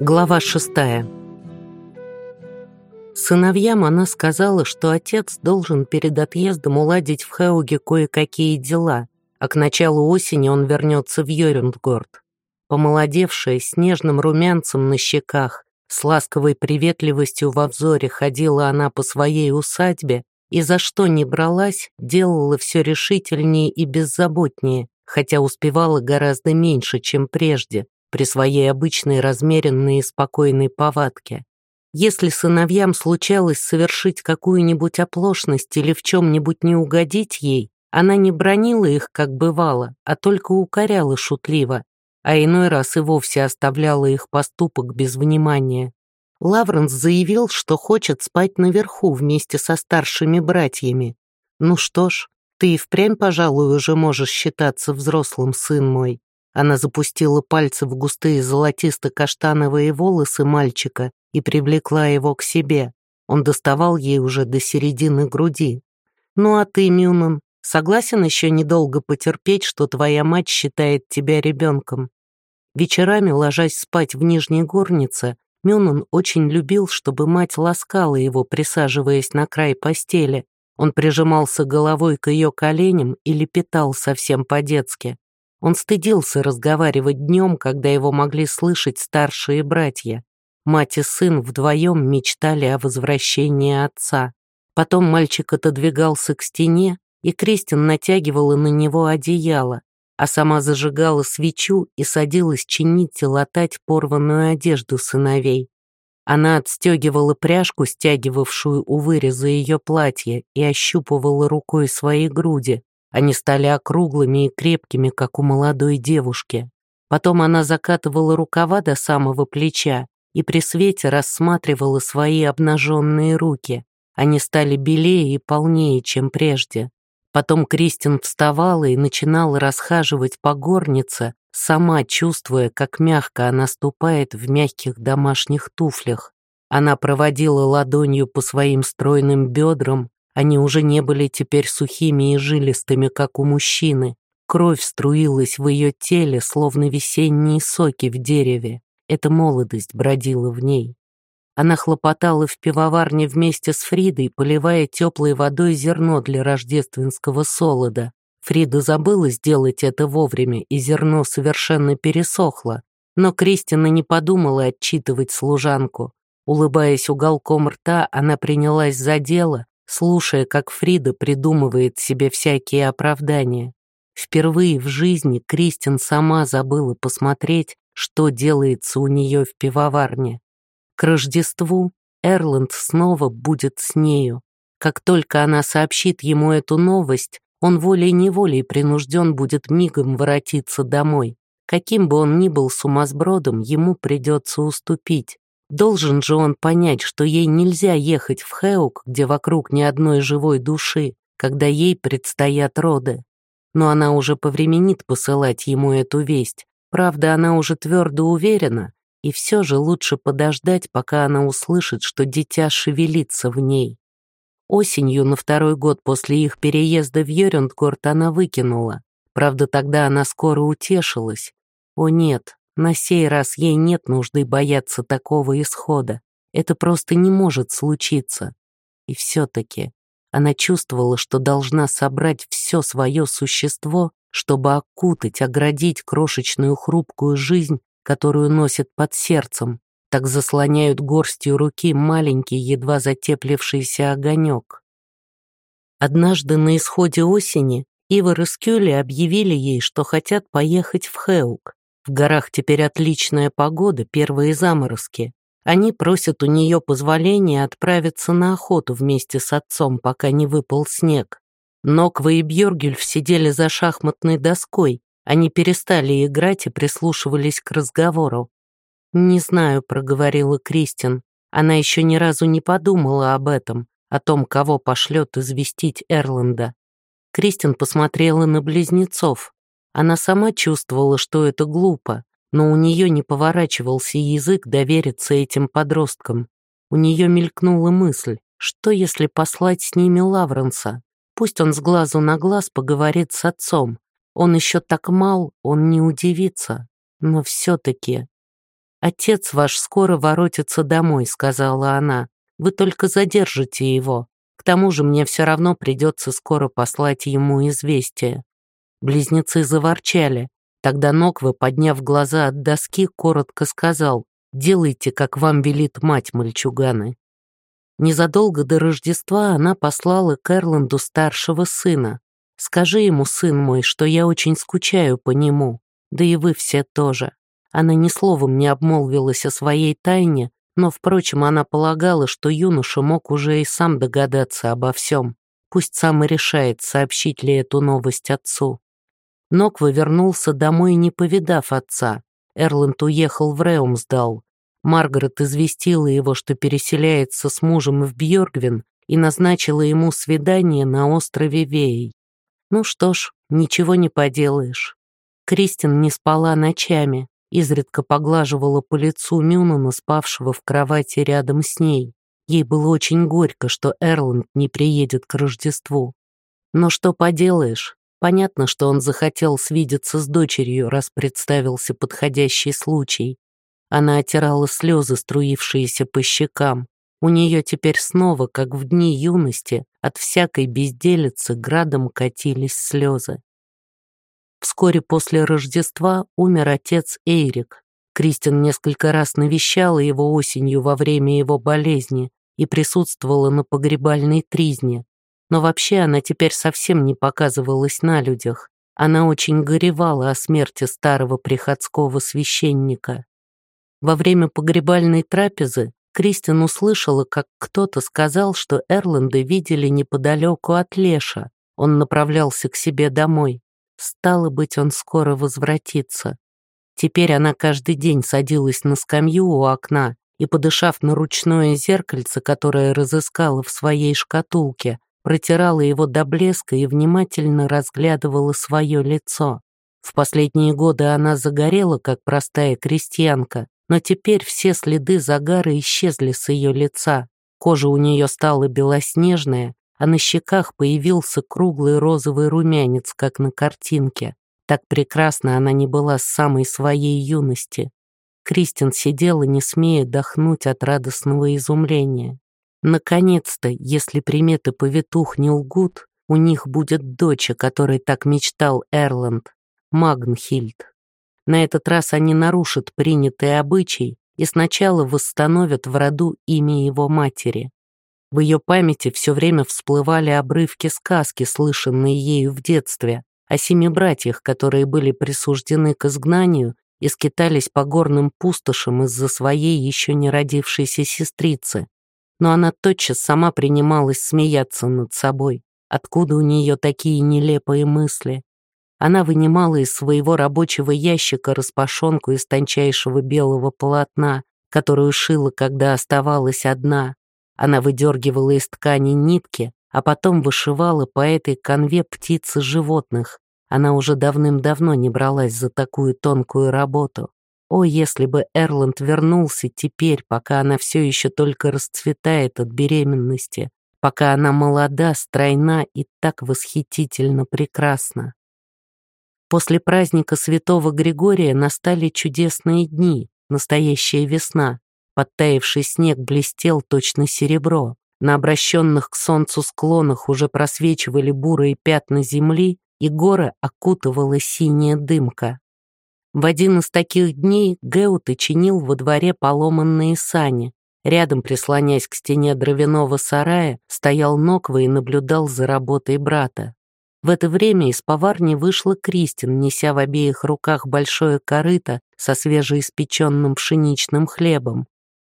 Глава шестая. Сыновьям она сказала, что отец должен перед отъездом уладить в Хеуге кое-какие дела, а к началу осени он вернется в Йорюндгорд. Помолодевшая, с нежным румянцем на щеках, с ласковой приветливостью во взоре ходила она по своей усадьбе и за что не бралась, делала все решительнее и беззаботнее, хотя успевала гораздо меньше, чем прежде, при своей обычной размеренной и спокойной повадке. Если сыновьям случалось совершить какую-нибудь оплошность или в чем-нибудь не угодить ей, она не бронила их, как бывало, а только укоряла шутливо, а иной раз и вовсе оставляла их поступок без внимания. Лавренс заявил, что хочет спать наверху вместе со старшими братьями. «Ну что ж, ты и впрямь, пожалуй, уже можешь считаться взрослым, сын мой. Она запустила пальцы в густые золотисто-каштановые волосы мальчика и привлекла его к себе. Он доставал ей уже до середины груди. «Ну а ты, Мюнан, согласен еще недолго потерпеть, что твоя мать считает тебя ребенком?» Вечерами, ложась спать в нижней горнице, Мюнан очень любил, чтобы мать ласкала его, присаживаясь на край постели. Он прижимался головой к ее коленям и лепетал совсем по-детски. Он стыдился разговаривать днем, когда его могли слышать старшие братья. Мать и сын вдвоем мечтали о возвращении отца. Потом мальчик отодвигался к стене, и Кристин натягивала на него одеяло, а сама зажигала свечу и садилась чинить и латать порванную одежду сыновей. Она отстегивала пряжку, стягивавшую у выреза ее платья, и ощупывала рукой свои груди, они стали округлыми и крепкими, как у молодой девушки. Потом она закатывала рукава до самого плеча и при свете рассматривала свои обнаженные руки. Они стали белее и полнее, чем прежде. Потом Кристин вставала и начинала расхаживать по горнице, сама чувствуя, как мягко она ступает в мягких домашних туфлях. Она проводила ладонью по своим стройным бедрам, они уже не были теперь сухими и жилистыми, как у мужчины. Кровь струилась в ее теле, словно весенние соки в дереве. Эта молодость бродила в ней. Она хлопотала в пивоварне вместе с Фридой, поливая теплой водой зерно для рождественского солода. Фрида забыла сделать это вовремя, и зерно совершенно пересохло. Но Кристина не подумала отчитывать служанку. Улыбаясь уголком рта, она принялась за дело, слушая, как Фрида придумывает себе всякие оправдания. Впервые в жизни Кристин сама забыла посмотреть, что делается у нее в пивоварне. К Рождеству Эрланд снова будет с нею. Как только она сообщит ему эту новость, он волей-неволей принужден будет мигом воротиться домой. Каким бы он ни был сумасбродом, ему придется уступить. Должен же он понять, что ей нельзя ехать в Хеук, где вокруг ни одной живой души, когда ей предстоят роды. Но она уже повременит посылать ему эту весть. Правда, она уже твердо уверена, и все же лучше подождать, пока она услышит, что дитя шевелится в ней. Осенью, на второй год после их переезда в Йорюндгорд, она выкинула. Правда, тогда она скоро утешилась. О нет, на сей раз ей нет нужды бояться такого исхода. Это просто не может случиться. И все-таки она чувствовала, что должна собрать все свое существо, чтобы окутать, оградить крошечную хрупкую жизнь, которую носит под сердцем. Так заслоняют горстью руки маленький, едва затеплившийся огонек. Однажды на исходе осени Ивар и объявили ей, что хотят поехать в Хеук. В горах теперь отличная погода, первые заморозки. Они просят у нее позволения отправиться на охоту вместе с отцом, пока не выпал снег. Ноква и Бьоргюльф сидели за шахматной доской. Они перестали играть и прислушивались к разговору. «Не знаю», — проговорила Кристин. Она еще ни разу не подумала об этом, о том, кого пошлет известить Эрланда. Кристин посмотрела на близнецов. Она сама чувствовала, что это глупо, но у нее не поворачивался язык довериться этим подросткам. У нее мелькнула мысль, что если послать с ними Лавренса? Пусть он с глазу на глаз поговорит с отцом. Он еще так мал, он не удивится. Но все-таки... «Отец ваш скоро воротится домой», — сказала она. «Вы только задержите его. К тому же мне все равно придется скоро послать ему известие». Близнецы заворчали. Тогда Ноква, подняв глаза от доски, коротко сказал «Делайте, как вам велит мать, мальчуганы». Незадолго до Рождества она послала к Эрланду старшего сына. «Скажи ему, сын мой, что я очень скучаю по нему, да и вы все тоже». Она ни словом не обмолвилась о своей тайне, но, впрочем, она полагала, что юноша мог уже и сам догадаться обо всем. Пусть сам и решает, сообщить ли эту новость отцу. Ноква вернулся домой, не повидав отца. Эрланд уехал в Реумсдал. Маргарет известила его, что переселяется с мужем в Бьоргвин и назначила ему свидание на острове Вей. Ну что ж, ничего не поделаешь. Кристин не спала ночами, изредка поглаживала по лицу Мюнана, спавшего в кровати рядом с ней. Ей было очень горько, что Эрланд не приедет к Рождеству. Но что поделаешь, понятно, что он захотел свидеться с дочерью, раз представился подходящий случай. Она отирала слезы, струившиеся по щекам. У нее теперь снова, как в дни юности, от всякой безделицы градом катились слезы. Вскоре после Рождества умер отец Эйрик. Кристин несколько раз навещала его осенью во время его болезни и присутствовала на погребальной тризне. Но вообще она теперь совсем не показывалась на людях. Она очень горевала о смерти старого приходского священника. Во время погребальной трапезы Кристин услышала, как кто-то сказал, что Эрланда видели неподалеку от Леша. Он направлялся к себе домой. Стало быть, он скоро возвратится. Теперь она каждый день садилась на скамью у окна и, подышав на ручное зеркальце, которое разыскала в своей шкатулке, протирала его до блеска и внимательно разглядывала свое лицо. В последние годы она загорела, как простая крестьянка, но теперь все следы загара исчезли с ее лица. Кожа у нее стала белоснежная, а на щеках появился круглый розовый румянец, как на картинке. Так прекрасно она не была с самой своей юности. Кристин сидела, не смея дохнуть от радостного изумления. Наконец-то, если приметы повитух не лгут, у них будет дочь, о которой так мечтал Эрланд, Магнхильд. На этот раз они нарушат принятый обычай и сначала восстановят в роду имя его матери. В ее памяти все время всплывали обрывки сказки, слышанные ею в детстве, о семи братьях, которые были присуждены к изгнанию и скитались по горным пустошам из-за своей еще не родившейся сестрицы. Но она тотчас сама принималась смеяться над собой. Откуда у нее такие нелепые мысли? Она вынимала из своего рабочего ящика распашонку из тончайшего белого полотна, которую шила, когда оставалась одна. Она выдергивала из ткани нитки, а потом вышивала по этой конве птицы животных. Она уже давным-давно не бралась за такую тонкую работу. О, если бы Эрланд вернулся теперь, пока она все еще только расцветает от беременности, пока она молода, стройна и так восхитительно прекрасна. После праздника святого Григория настали чудесные дни, настоящая весна. Подтаявший снег блестел точно серебро. На обращенных к солнцу склонах уже просвечивали бурые пятна земли, и горы окутывала синяя дымка. В один из таких дней Геут чинил во дворе поломанные сани. Рядом, прислонясь к стене дровяного сарая, стоял Ноква и наблюдал за работой брата. В это время из поварни вышла Кристин, неся в обеих руках большое корыто со свежеиспеченным пшеничным хлебом.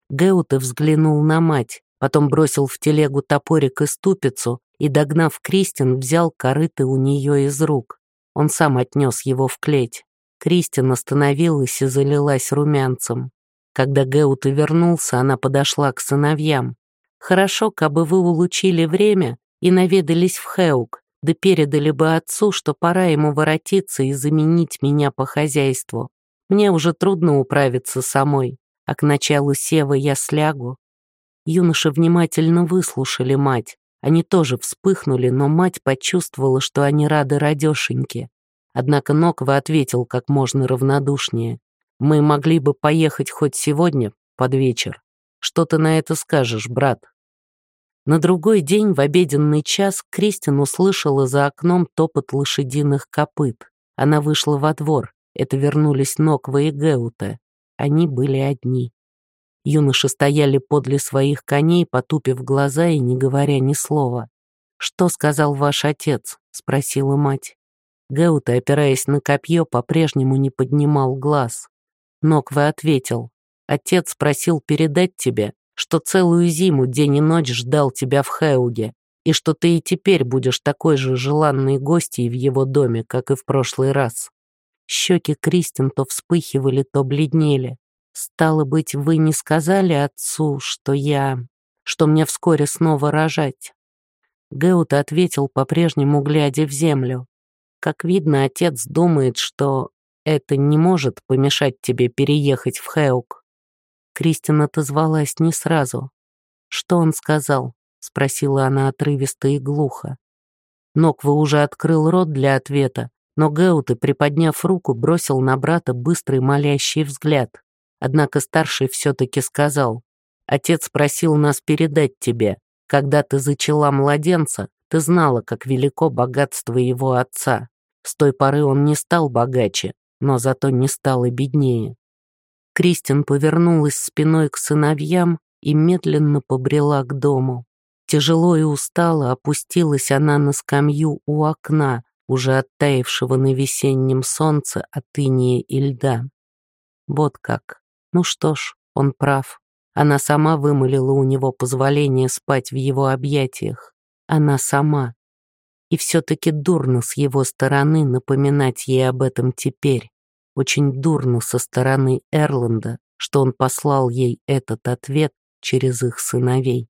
Геуте взглянул на мать, потом бросил в телегу топорик и ступицу и, догнав Кристин, взял корыто у нее из рук. Он сам отнес его в клеть. Кристин остановилась и залилась румянцем. Когда Геуте вернулся, она подошла к сыновьям. «Хорошо, кабы вы улучили время и наведались в Хеук да передали бы отцу, что пора ему воротиться и заменить меня по хозяйству. Мне уже трудно управиться самой, а к началу сева я слягу. Юноши внимательно выслушали мать. Они тоже вспыхнули, но мать почувствовала, что они рады радешеньке. Однако Ноква ответил как можно равнодушнее. Мы могли бы поехать хоть сегодня, под вечер. Что ты на это скажешь, брат?» На другой день в обеденный час Кристин услышала за окном топот лошадиных копыт. Она вышла во двор. Это вернулись Ноква и Геута. Они были одни. Юноши стояли подле своих коней, потупив глаза и не говоря ни слова. «Что сказал ваш отец?» — спросила мать. Геута, опираясь на копье, по-прежнему не поднимал глаз. Ноква ответил. «Отец просил передать тебе, что целую зиму день и ночь ждал тебя в Хеуге, и что ты и теперь будешь такой же желанной гостьей в его доме, как и в прошлый раз». Щеки Кристин то вспыхивали, то бледнели. «Стало быть, вы не сказали отцу, что я... что мне вскоре снова рожать?» Геут ответил, по-прежнему глядя в землю. «Как видно, отец думает, что это не может помешать тебе переехать в Хеук». Кристин отозвалась не сразу. «Что он сказал?» — спросила она отрывисто и глухо. Ноква уже открыл рот для ответа, но Геуты, приподняв руку, бросил на брата быстрый молящий взгляд. Однако старший все-таки сказал, «Отец просил нас передать тебе. Когда ты зачала младенца, ты знала, как велико богатство его отца. С той поры он не стал богаче, но зато не стал и беднее». Кристин повернулась спиной к сыновьям и медленно побрела к дому. Тяжело и устало опустилась она на скамью у окна, уже оттаившего на весеннем солнце от иния и льда. Вот как. Ну что ж, он прав. Она сама вымолила у него позволение спать в его объятиях. Она сама. И все-таки дурно с его стороны напоминать ей об этом теперь. Очень дурно со стороны Эрланда, что он послал ей этот ответ через их сыновей.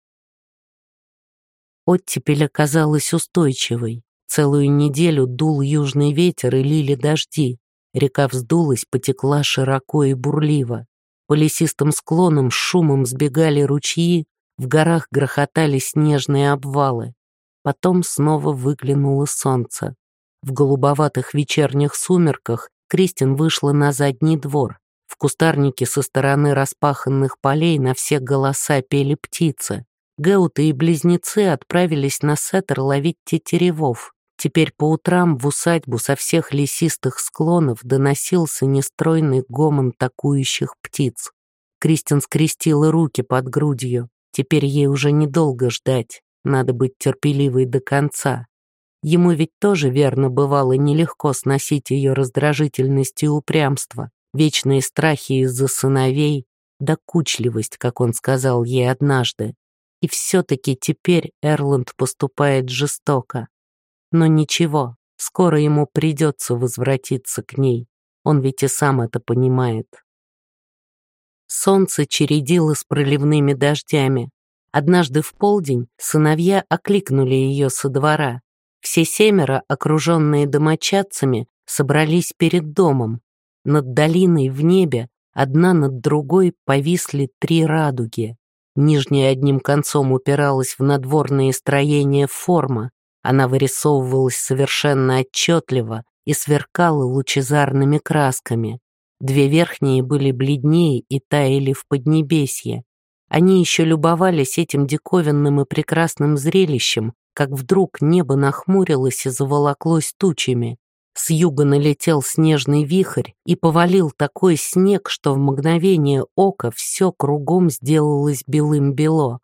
Оттепель оказалась устойчивой. Целую неделю дул южный ветер и лили дожди. Река вздулась, потекла широко и бурливо. По лесистым склонам шумом сбегали ручьи, в горах грохотали снежные обвалы. Потом снова выглянуло солнце. В голубоватых вечерних сумерках Кристин вышла на задний двор. В кустарнике со стороны распаханных полей на все голоса пели птицы. Геуты и близнецы отправились на сеттер ловить тетеревов. Теперь по утрам в усадьбу со всех лесистых склонов доносился нестройный гомон такующих птиц. Кристин скрестила руки под грудью. Теперь ей уже недолго ждать, надо быть терпеливой до конца. Ему ведь тоже верно бывало нелегко сносить ее раздражительность и упрямство, вечные страхи из-за сыновей, докучливость, как он сказал ей однажды. И все-таки теперь Эрланд поступает жестоко. Но ничего, скоро ему придется возвратиться к ней. Он ведь и сам это понимает. Солнце чередило с проливными дождями. Однажды в полдень сыновья окликнули ее со двора. Все семеро, окруженные домочадцами, собрались перед домом. Над долиной в небе одна над другой повисли три радуги. Нижняя одним концом упиралась в надворные строения форма, она вырисовывалась совершенно отчетливо и сверкала лучезарными красками. Две верхние были бледнее и таяли в поднебесье. Они еще любовались этим диковинным и прекрасным зрелищем, как вдруг небо нахмурилось и заволоклось тучами. С юга налетел снежный вихрь и повалил такой снег, что в мгновение ока все кругом сделалось белым-бело.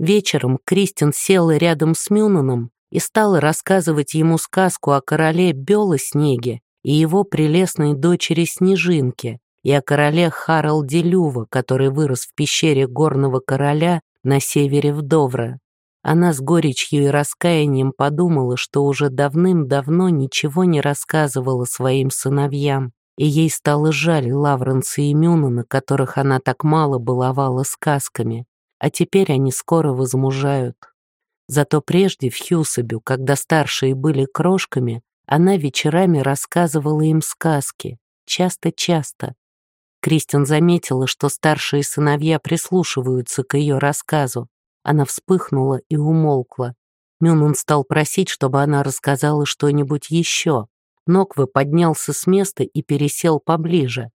Вечером Кристин села рядом с Мюнаном и стала рассказывать ему сказку о короле Белоснеге и его прелестной дочери Снежинке, и о короле Харалде Люва, который вырос в пещере горного короля на севере Вдовра. Она с горечью и раскаянием подумала, что уже давным-давно ничего не рассказывала своим сыновьям, и ей стало жаль Лавренса и Мюнана, которых она так мало баловала сказками, а теперь они скоро возмужают. Зато прежде в Хьюсабю, когда старшие были крошками, она вечерами рассказывала им сказки. Часто-часто. Кристин заметила, что старшие сыновья прислушиваются к ее рассказу. Она вспыхнула и умолкла. Мюнун стал просить, чтобы она рассказала что-нибудь еще. Ноквы поднялся с места и пересел поближе.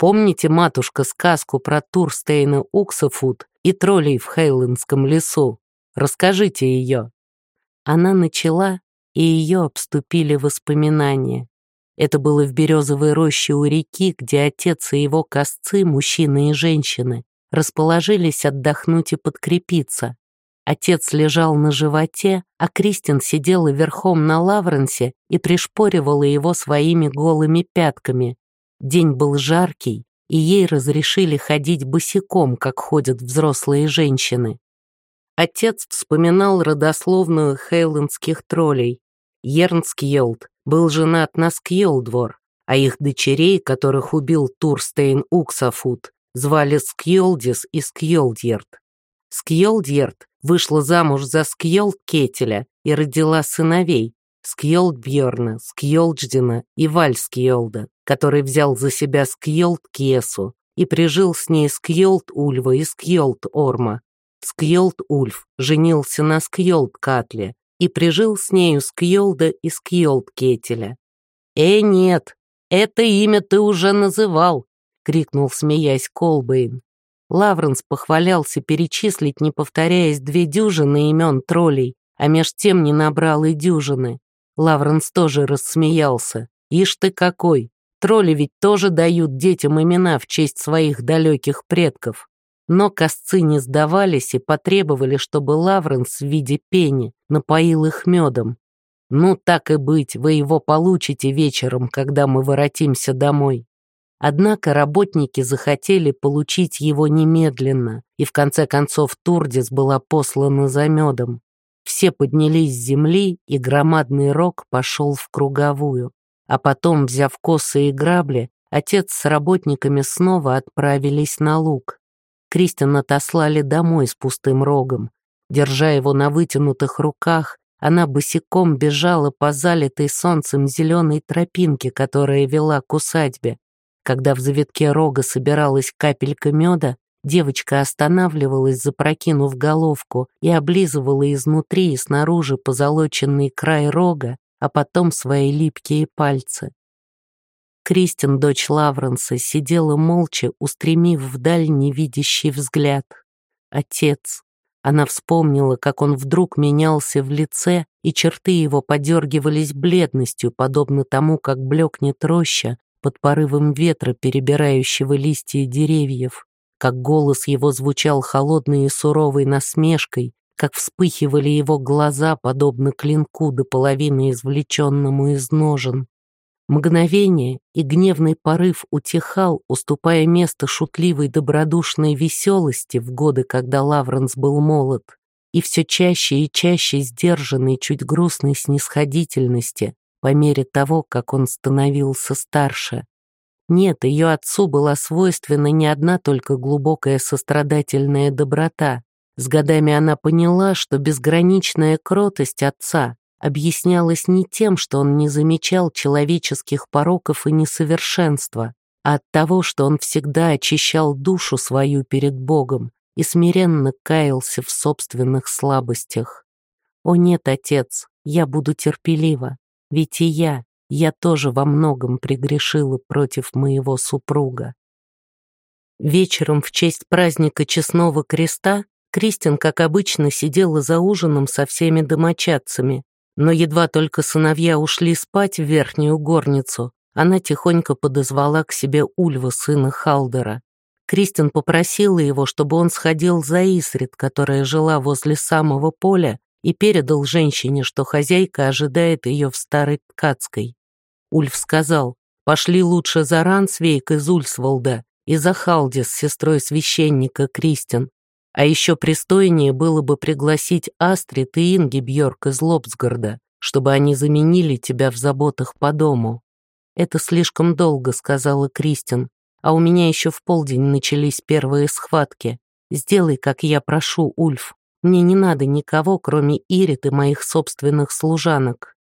Помните, матушка, сказку про Турстейна Уксафуд и троллей в Хейлендском лесу? Расскажите ее». Она начала, и ее обступили воспоминания. Это было в березовой роще у реки, где отец и его косцы, мужчины и женщины, расположились отдохнуть и подкрепиться. Отец лежал на животе, а Кристин сидела верхом на Лавренсе и пришпоривала его своими голыми пятками. День был жаркий, и ей разрешили ходить босиком, как ходят взрослые женщины. Отец вспоминал родословную хейлендских троллей. Ернскьелд был женат на Скьелдвор, а их дочерей, которых убил Турстейн Уксафут, звали Скьолдис и Скьолдьерд. Скьолдьерд вышла замуж за Скьолд Кетеля и родила сыновей Скьолдбьерна, Скьолдхедина и Вальскьолда, который взял за себя Скьолд Кесу и прижил с ней Скьолд Ульва и Скьолд Орма. Скьолд Ульф женился на Скьолд Катле и прижил с нею Скьолда и Скьолд Кетеля. «Э, нет, это имя ты уже называл!» — крикнул, смеясь, Колбейн. Лавренс похвалялся перечислить, не повторяясь, две дюжины имен троллей, а меж тем не набрал и дюжины. Лавренс тоже рассмеялся. «Ишь ты какой! Тролли ведь тоже дают детям имена в честь своих далеких предков». Но косцы не сдавались и потребовали, чтобы Лавренс в виде пени напоил их медом. «Ну, так и быть, вы его получите вечером, когда мы воротимся домой». Однако работники захотели получить его немедленно, и в конце концов Турдис была послана за медом. Все поднялись с земли, и громадный рог пошел в круговую. А потом, взяв косы и грабли, отец с работниками снова отправились на луг. Кристин отослали домой с пустым рогом. Держа его на вытянутых руках, она босиком бежала по залитой солнцем зеленой тропинке, которая вела к усадьбе. Когда в завитке рога собиралась капелька меда, девочка останавливалась, запрокинув головку, и облизывала изнутри и снаружи позолоченный край рога, а потом свои липкие пальцы. Кристин, дочь Лавренса, сидела молча, устремив вдаль невидящий взгляд. Отец. Она вспомнила, как он вдруг менялся в лице, и черты его подергивались бледностью, подобно тому, как блекнет роща, под порывом ветра, перебирающего листья деревьев, как голос его звучал холодной и суровой насмешкой, как вспыхивали его глаза, подобно клинку до половины извлеченному из ножен. Мгновение и гневный порыв утихал, уступая место шутливой добродушной веселости в годы, когда Лавренс был молод, и все чаще и чаще сдержанной, чуть грустной снисходительности, по мере того, как он становился старше. Нет, ее отцу была свойственна не одна только глубокая сострадательная доброта. С годами она поняла, что безграничная кротость отца объяснялась не тем, что он не замечал человеческих пороков и несовершенства, а от того, что он всегда очищал душу свою перед Богом и смиренно каялся в собственных слабостях. «О нет, отец, я буду терпелива, ведь и я, я тоже во многом пригрешила против моего супруга. Вечером в честь праздника Честного Креста Кристин, как обычно, сидела за ужином со всеми домочадцами, но едва только сыновья ушли спать в верхнюю горницу, она тихонько подозвала к себе Ульва, сына Халдера. Кристин попросила его, чтобы он сходил за Исрит, которая жила возле самого поля, и передал женщине, что хозяйка ожидает ее в старой ткацкой. Ульф сказал, пошли лучше за Рансвейк из Ульсволда и за Халди с сестрой священника Кристин. А еще пристойнее было бы пригласить Астрид и Инги Бьорк из Лобсгарда, чтобы они заменили тебя в заботах по дому. «Это слишком долго», — сказала Кристин, «а у меня еще в полдень начались первые схватки. Сделай, как я прошу, Ульф». Мне не надо никого, кроме Ирит и моих собственных служанок.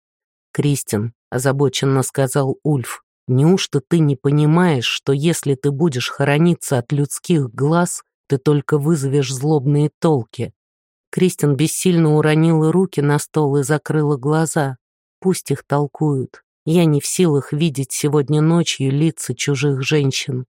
Кристин, озабоченно сказал Ульф, неужто ты не понимаешь, что если ты будешь хорониться от людских глаз, ты только вызовешь злобные толки? Кристин бессильно уронила руки на стол и закрыла глаза. Пусть их толкуют. Я не в силах видеть сегодня ночью лица чужих женщин.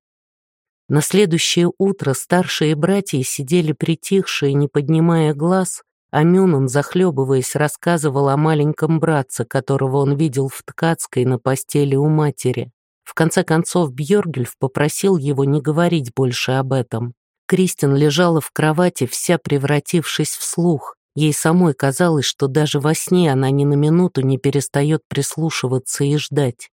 На следующее утро старшие братья сидели притихшие, не поднимая глаз, а Мюнан, захлебываясь, рассказывал о маленьком братце, которого он видел в ткацкой на постели у матери. В конце концов Бьоргельф попросил его не говорить больше об этом. Кристин лежала в кровати, вся превратившись в слух. Ей самой казалось, что даже во сне она ни на минуту не перестает прислушиваться и ждать.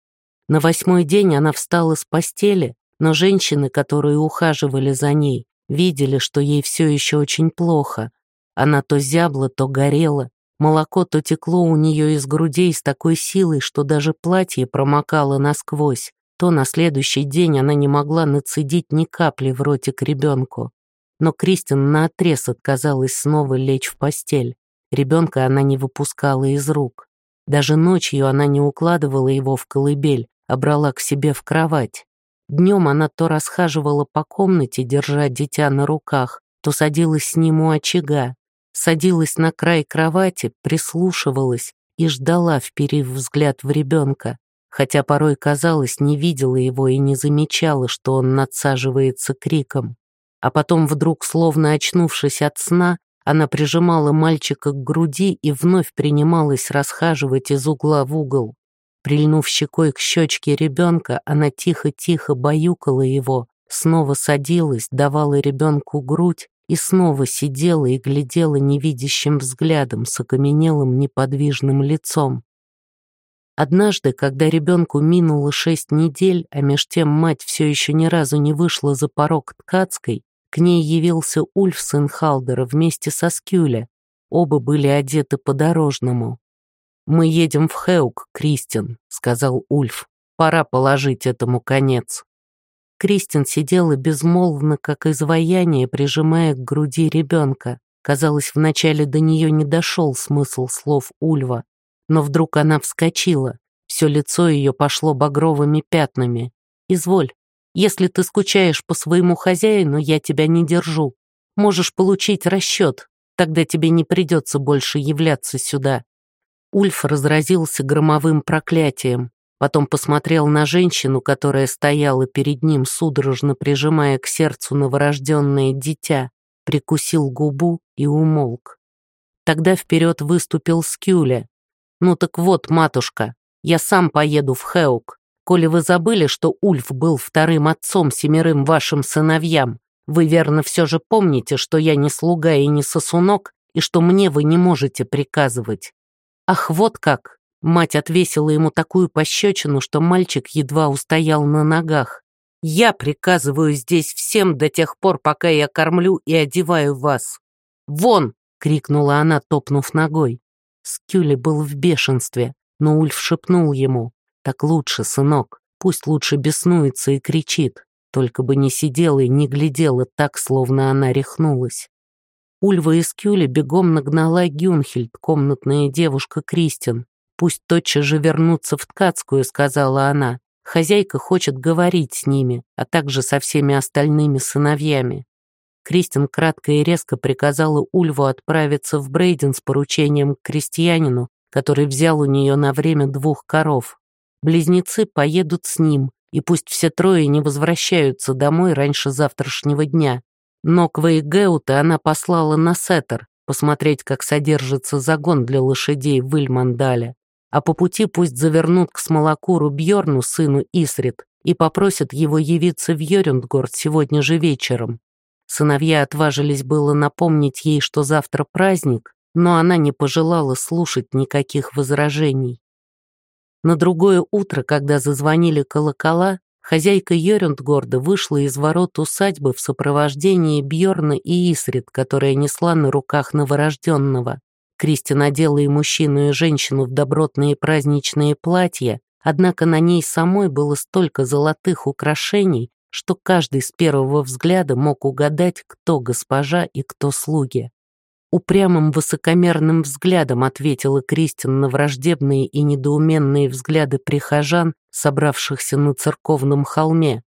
На восьмой день она встала с постели, но женщины, которые ухаживали за ней, видели, что ей все еще очень плохо. Она то зябла, то горела, молоко то текло у нее из грудей с такой силой, что даже платье промокало насквозь, то на следующий день она не могла нацедить ни капли в ротик ребенку. Но Кристин наотрез отказалась снова лечь в постель. Ребенка она не выпускала из рук. Даже ночью она не укладывала его в колыбель, а брала к себе в кровать. Днем она то расхаживала по комнате, держа дитя на руках, то садилась с ним у очага, садилась на край кровати, прислушивалась и ждала, вперив взгляд в ребенка, хотя порой, казалось, не видела его и не замечала, что он надсаживается криком. А потом вдруг, словно очнувшись от сна, она прижимала мальчика к груди и вновь принималась расхаживать из угла в угол. Прильнув щекой к щечке ребенка, она тихо-тихо баюкала его, снова садилась, давала ребенку грудь и снова сидела и глядела невидящим взглядом с окаменелым неподвижным лицом. Однажды, когда ребенку минуло шесть недель, а меж тем мать все еще ни разу не вышла за порог ткацкой, к ней явился Ульф сын Халдера вместе со Скюля. Оба были одеты по-дорожному. «Мы едем в Хеук, Кристин», — сказал Ульф. «Пора положить этому конец». Кристин сидела безмолвно, как изваяние, прижимая к груди ребенка. Казалось, вначале до нее не дошел смысл слов Ульва. Но вдруг она вскочила. Все лицо ее пошло багровыми пятнами. «Изволь, если ты скучаешь по своему хозяину, я тебя не держу. Можешь получить расчет, тогда тебе не придется больше являться сюда. Ульф разразился громовым проклятием, потом посмотрел на женщину, которая стояла перед ним, судорожно прижимая к сердцу новорожденное дитя, прикусил губу и умолк. Тогда вперед выступил Скюля. «Ну так вот, матушка, я сам поеду в Хеук. Коли вы забыли, что Ульф был вторым отцом семерым вашим сыновьям, вы верно все же помните, что я не слуга и не сосунок, и что мне вы не можете приказывать. «Ах, вот как!» Мать отвесила ему такую пощечину, что мальчик едва устоял на ногах. «Я приказываю здесь всем до тех пор, пока я кормлю и одеваю вас. Вон!» — крикнула она, топнув ногой. Скюли был в бешенстве, но Ульф шепнул ему. «Так лучше, сынок, пусть лучше беснуется и кричит, только бы не сидела и не глядела так, словно она рехнулась». Ульва из Кюля бегом нагнала Гюнхельд, комнатная девушка Кристин. «Пусть тотчас же вернутся в Ткацкую», — сказала она. «Хозяйка хочет говорить с ними, а также со всеми остальными сыновьями». Кристин кратко и резко приказала Ульву отправиться в Брейден с поручением к крестьянину, который взял у нее на время двух коров. Близнецы поедут с ним, и пусть все трое не возвращаются домой раньше завтрашнего дня. Ноква и Геута она послала на Сеттер посмотреть, как содержится загон для лошадей в Ильмандале. А по пути пусть завернут к Смолокуру Бьорну, сыну Исрит, и попросят его явиться в Йорюндгорд сегодня же вечером. Сыновья отважились было напомнить ей, что завтра праздник, но она не пожелала слушать никаких возражений. На другое утро, когда зазвонили колокола, Хозяйка Йорюндгорда вышла из ворот усадьбы в сопровождении Бьорна и Исрид, которая несла на руках новорожденного. Кристи надела и мужчину, и женщину в добротные праздничные платья, однако на ней самой было столько золотых украшений, что каждый с первого взгляда мог угадать, кто госпожа и кто слуги. Упрямым высокомерным взглядом ответила Кристин на враждебные и недоуменные взгляды прихожан, собравшихся на церковном холме.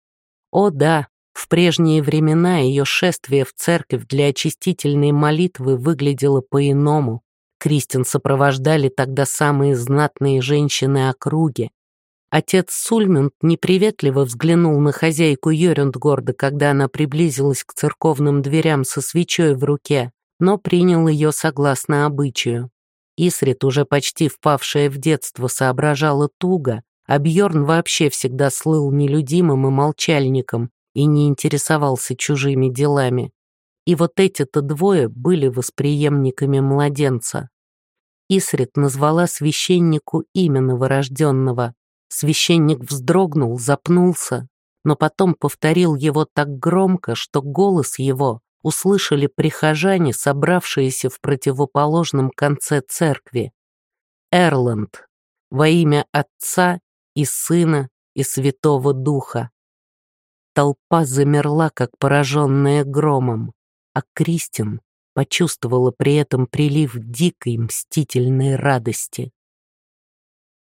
О да, в прежние времена ее шествие в церковь для очистительной молитвы выглядело по-иному. Кристин сопровождали тогда самые знатные женщины округи. Отец Сульмент неприветливо взглянул на хозяйку Йорюндгорда, когда она приблизилась к церковным дверям со свечой в руке, но принял ее согласно обычаю. Исрит, уже почти впавшая в детство, соображала туго, а Бьорн вообще всегда слыл нелюдимым и молчальником и не интересовался чужими делами. И вот эти-то двое были восприемниками младенца. Исрит назвала священнику имя новорожденного. Священник вздрогнул, запнулся, но потом повторил его так громко, что голос его услышали прихожане, собравшиеся в противоположном конце церкви. Эрланд, во имя Отца и Сына и Святого Духа. Толпа замерла, как пораженная громом, а Кристин почувствовала при этом прилив дикой мстительной радости.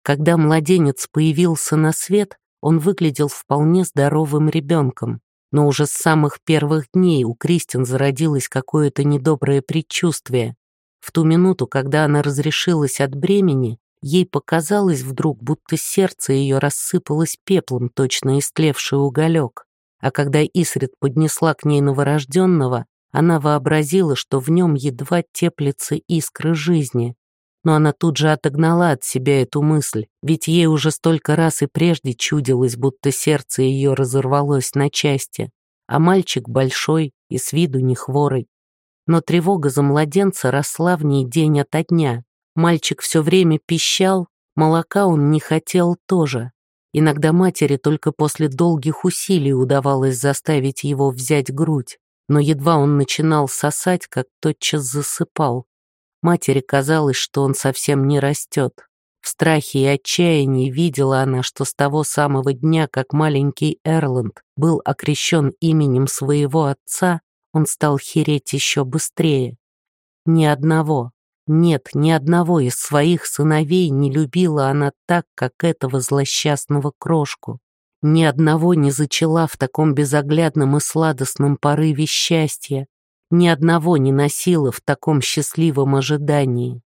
Когда младенец появился на свет, он выглядел вполне здоровым ребенком, но уже с самых первых дней у Кристин зародилось какое-то недоброе предчувствие. В ту минуту, когда она разрешилась от бремени, ей показалось вдруг, будто сердце ее рассыпалось пеплом, точно истлевший уголек а когда Исрит поднесла к ней новорожденного, она вообразила, что в нем едва теплится искры жизни. Но она тут же отогнала от себя эту мысль, ведь ей уже столько раз и прежде чудилось, будто сердце ее разорвалось на части, а мальчик большой и с виду не хворый. Но тревога за младенца росла в ней день ото дня. Мальчик все время пищал, молока он не хотел тоже, Иногда матери только после долгих усилий удавалось заставить его взять грудь, но едва он начинал сосать, как тотчас засыпал. Матери казалось, что он совсем не растет. В страхе и отчаянии видела она, что с того самого дня, как маленький Эрланд был окрещен именем своего отца, он стал хереть еще быстрее. Ни одного, нет, ни одного из своих сыновей не любила она так, как этого злосчастного крошку. Ни одного не зачала в таком безоглядном и сладостном порыве счастья. Ни одного не носила в таком счастливом ожидании.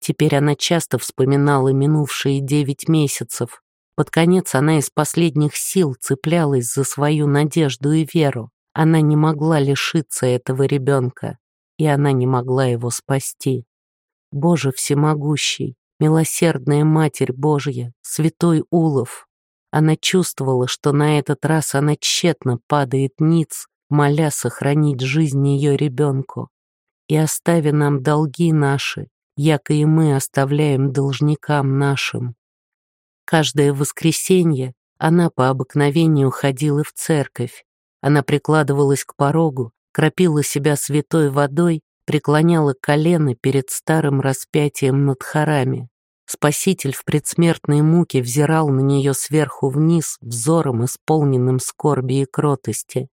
Теперь она часто вспоминала минувшие девять месяцев. Под конец она из последних сил цеплялась за свою надежду и веру. Она не могла лишиться этого ребенка, и она не могла его спасти. Боже всемогущий, милосердная Матерь Божья, святой Улов. Она чувствовала, что на этот раз она тщетно падает ниц, моля сохранить жизнь ее ребенку. И остави нам долги наши, яко и мы оставляем должникам нашим. Каждое воскресенье она по обыкновению ходила в церковь. Она прикладывалась к порогу, кропила себя святой водой преклоняла колено перед старым распятием над хорами. Спаситель в предсмертной муке взирал на нее сверху вниз взором, исполненным скорби и кротости.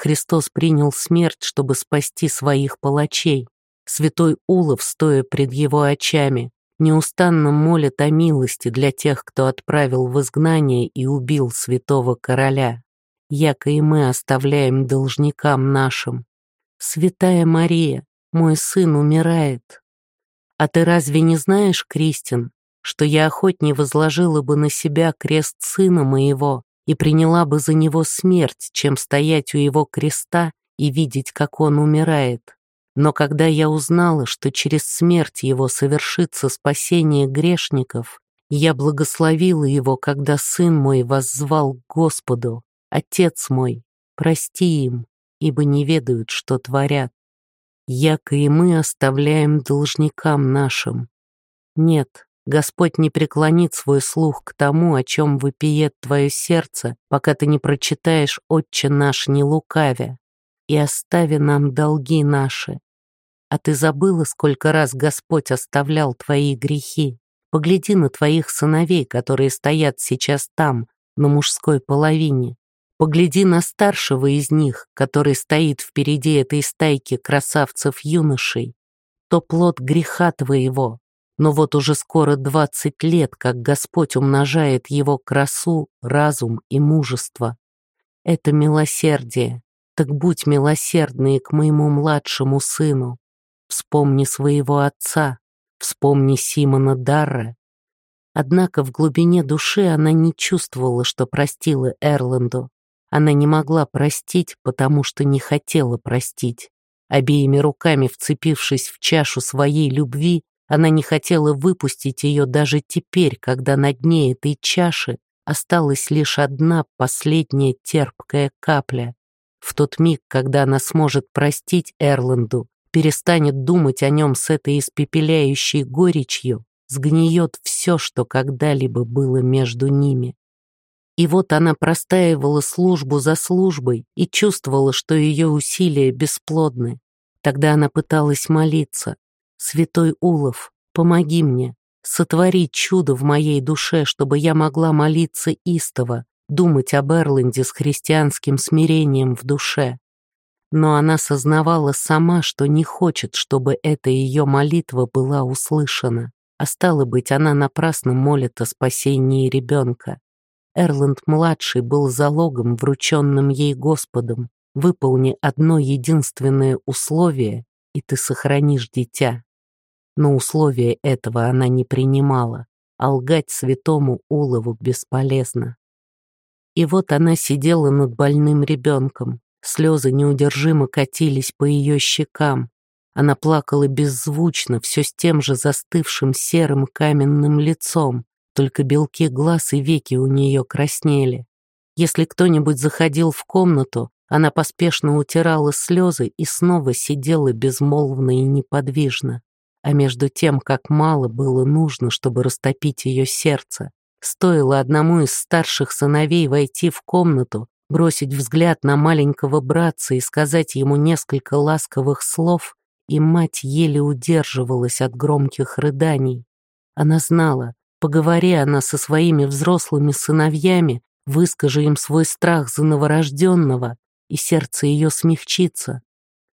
Христос принял смерть, чтобы спасти своих палачей. Святой Улов, стоя пред его очами, неустанно молит о милости для тех, кто отправил в изгнание и убил святого короля. Яко и мы оставляем должникам нашим. Святая Мария, мой сын умирает. А ты разве не знаешь, Кристин, что я охотнее возложила бы на себя крест сына моего и приняла бы за него смерть, чем стоять у его креста и видеть, как он умирает? Но когда я узнала, что через смерть его совершится спасение грешников, я благословила его, когда сын мой воззвал к Господу, Отец мой, прости им, ибо не ведают, что творят яко и мы оставляем должникам нашим. Нет, Господь не преклонит свой слух к тому, о чем выпиет твое сердце, пока ты не прочитаешь «Отче наш, не лукавя», и остави нам долги наши. А ты забыла, сколько раз Господь оставлял твои грехи? Погляди на твоих сыновей, которые стоят сейчас там, на мужской половине. Погляди на старшего из них, который стоит впереди этой стайки красавцев-юношей. То плод греха твоего, но вот уже скоро двадцать лет, как Господь умножает его красу, разум и мужество. Это милосердие, так будь милосердный к моему младшему сыну. Вспомни своего отца, вспомни Симона Дарра. Однако в глубине души она не чувствовала, что простила Эрланду. Она не могла простить, потому что не хотела простить. Обеими руками вцепившись в чашу своей любви, она не хотела выпустить ее даже теперь, когда на дне этой чаши осталась лишь одна последняя терпкая капля. В тот миг, когда она сможет простить Эрланду, перестанет думать о нем с этой испепеляющей горечью, сгниет все, что когда-либо было между ними. И вот она простаивала службу за службой и чувствовала, что ее усилия бесплодны. Тогда она пыталась молиться. «Святой Улов, помоги мне, сотвори чудо в моей душе, чтобы я могла молиться истово, думать об Эрленде с христианским смирением в душе». Но она сознавала сама, что не хочет, чтобы эта ее молитва была услышана, а стало быть, она напрасно молит о спасении ребенка. Эрланд-младший был залогом, врученным ей Господом. Выполни одно единственное условие, и ты сохранишь дитя. Но условия этого она не принимала, а лгать святому Улову бесполезно. И вот она сидела над больным ребенком, слезы неудержимо катились по ее щекам. Она плакала беззвучно, все с тем же застывшим серым каменным лицом, только белки глаз и веки у нее краснели. Если кто-нибудь заходил в комнату, она поспешно утирала слезы и снова сидела безмолвно и неподвижно. А между тем, как мало было нужно, чтобы растопить ее сердце, стоило одному из старших сыновей войти в комнату, бросить взгляд на маленького братца и сказать ему несколько ласковых слов, и мать еле удерживалась от громких рыданий. Она знала, Поговори она со своими взрослыми сыновьями, выскажи им свой страх за новорожденного, и сердце ее смягчится.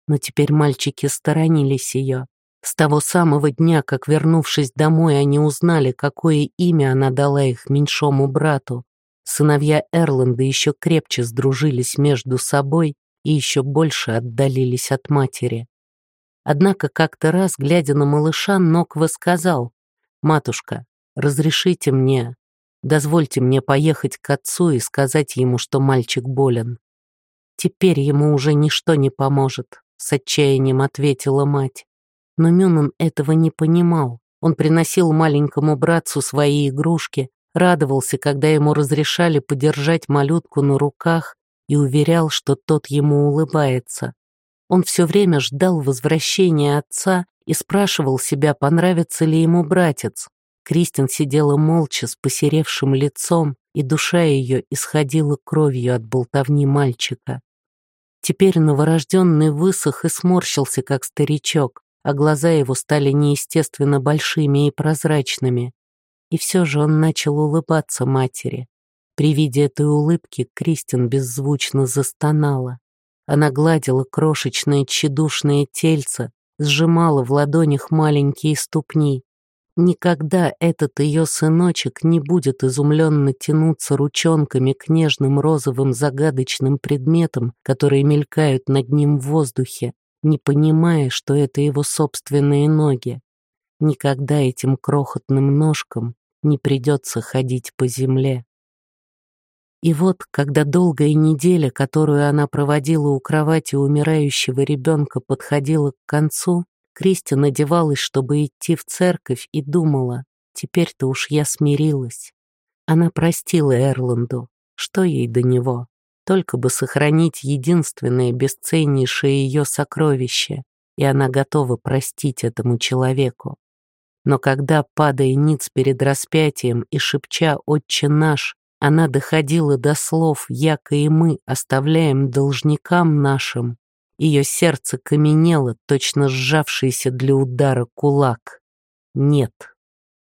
Но теперь мальчики сторонились ее. С того самого дня, как, вернувшись домой, они узнали, какое имя она дала их меньшому брату. Сыновья Эрланда еще крепче сдружились между собой и еще больше отдалились от матери. Однако как-то раз, глядя на малыша, Ноква сказал, «Матушка, Разрешите мне, дозвольте мне поехать к отцу и сказать ему, что мальчик болен. Теперь ему уже ничто не поможет, с отчаянием ответила мать. Но Мюнан этого не понимал. Он приносил маленькому братцу свои игрушки, радовался, когда ему разрешали подержать малютку на руках и уверял, что тот ему улыбается. Он все время ждал возвращения отца и спрашивал себя, понравится ли ему братец, Кристин сидела молча с посеревшим лицом, и душа ее исходила кровью от болтовни мальчика. Теперь новорожденный высох и сморщился, как старичок, а глаза его стали неестественно большими и прозрачными. И все же он начал улыбаться матери. При виде этой улыбки Кристин беззвучно застонала. Она гладила крошечное тщедушное тельце, сжимала в ладонях маленькие ступни, Никогда этот ее сыночек не будет изумленно тянуться ручонками к нежным розовым загадочным предметам, которые мелькают над ним в воздухе, не понимая, что это его собственные ноги. Никогда этим крохотным ножкам не придется ходить по земле. И вот, когда долгая неделя, которую она проводила у кровати умирающего ребенка, подходила к концу, Кристи надевалась, чтобы идти в церковь, и думала, теперь-то уж я смирилась. Она простила Эрланду, что ей до него, только бы сохранить единственное бесценнейшее ее сокровище, и она готова простить этому человеку. Но когда, падая ниц перед распятием и шепча «Отче наш», она доходила до слов «Яко и мы оставляем должникам нашим», ее сердце каменело, точно сжавшийся для удара кулак. Нет.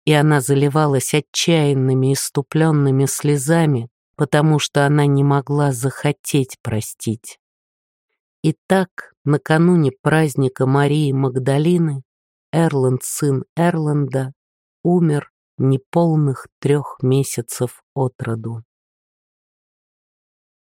И она заливалась отчаянными, иступленными слезами, потому что она не могла захотеть простить. И так, накануне праздника Марии Магдалины, Эрланд, сын Эрланда, умер неполных трех месяцев от роду.